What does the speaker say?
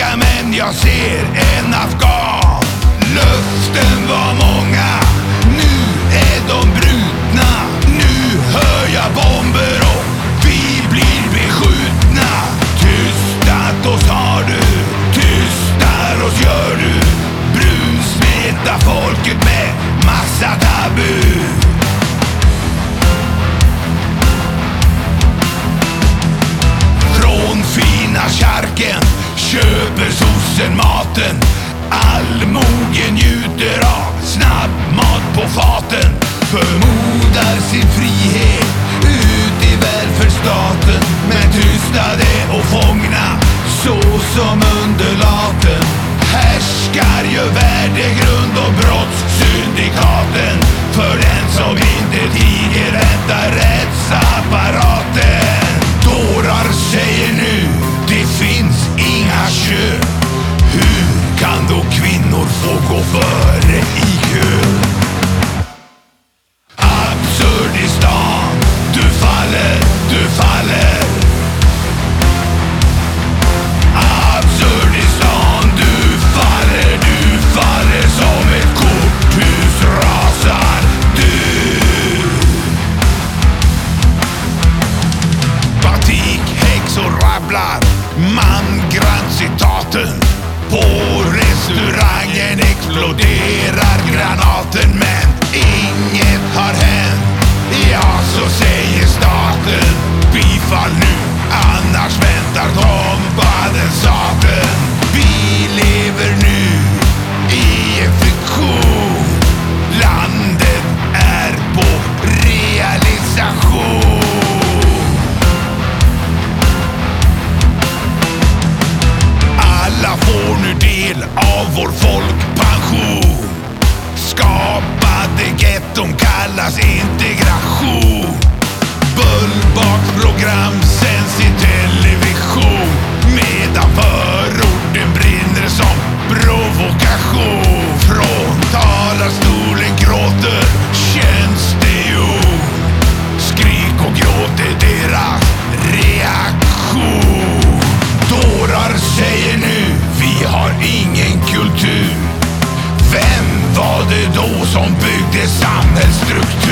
tillbaka men jag ser en afghan. Luften var många, nu är de brutna. Nu hör jag bomber och vi blir beskjutna. Tystat oss har du, tystar oss gör du. Brunsmeta folket med massa tabu. Från fina kärken lyser maten. Allmogen njuter av snabbmat på faten. För samlar man grandcitaten. På restaurangen exploderar sätt de kallas integration. Bullbart program трюк